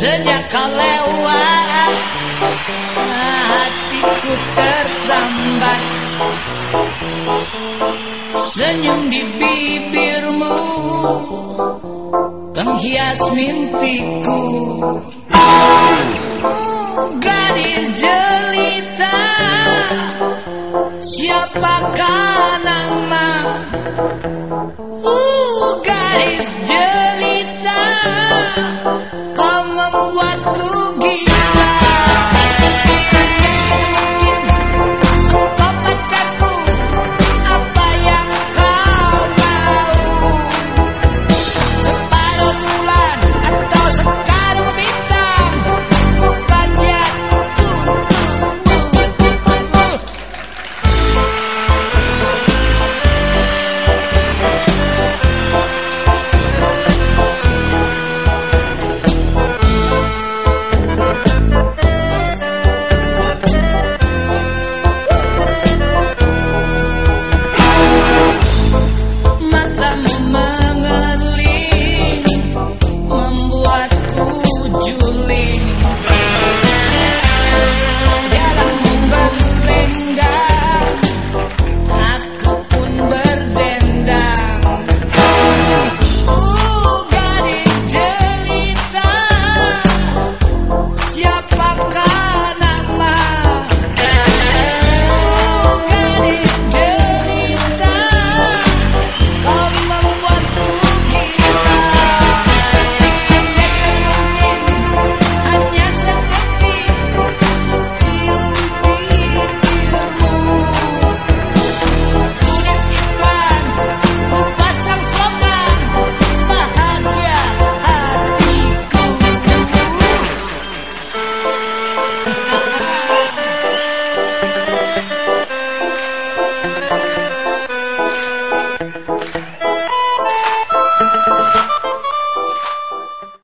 Sejak kau lewat Hatiku tertambat Senyum di bibirmu Penghias mimpiku. Oh, Gadis jelita. Siapakah nama? Uh, Gadis jelita. Kau membuatku